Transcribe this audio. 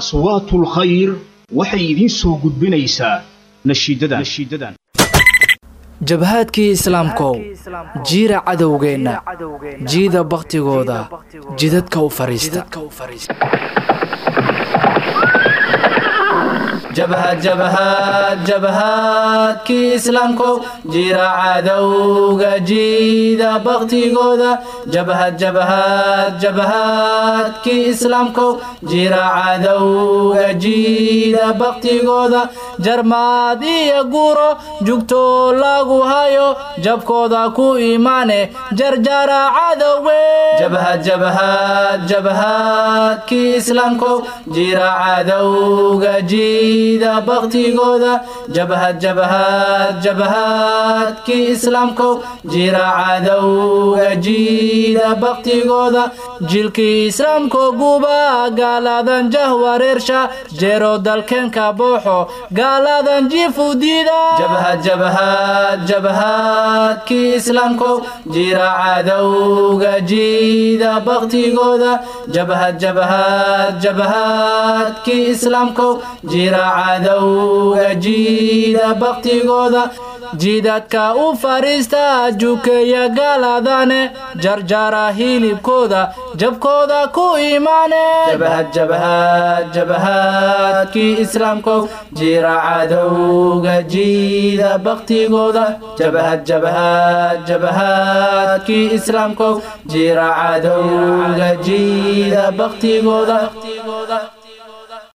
aswaatul khayr waxay idiin soo gudbinaysaa nashiidadan. Jabhaadkii islaamkow jiira cadowgeenna jiida bakhtigooda jidadka u fadhiista jabhad jabhad jabhaadkii islaamkow jira cadowga jiida baktigooda jabhad jabhad jabhaadkii islaamkow jira cadowga jiida baktigooda jarmaad iyo guro jugtoo lagu hayo jabkooda ku imaane jarjara cadowe jabhad jabhad jabhaadkii islaamkow jira cadowga jiida baktigooda jabhad jabhad jabhaadkii islaamkow jira cadowga jiida baktigooda jilkii islaamko guba gaaladan jahwareersha jeero dalkeenka booxo gaaladan jifu diida jabhad jabhad jabhaadkii islaamkow jira cadowga jiida baktigooda jabhad jabhad jabhaadkii islaamkow jira cadowga jiida baktigooda jiidadka u fariista jukeeya gaaladane jarjara hilibkooda jabkooda ku imaane jabhad jabhad jabhaadkii islaamkow jira cadowga jiida baktigooda jabhaadkii islaamkow jira cadowga jiida baktigooda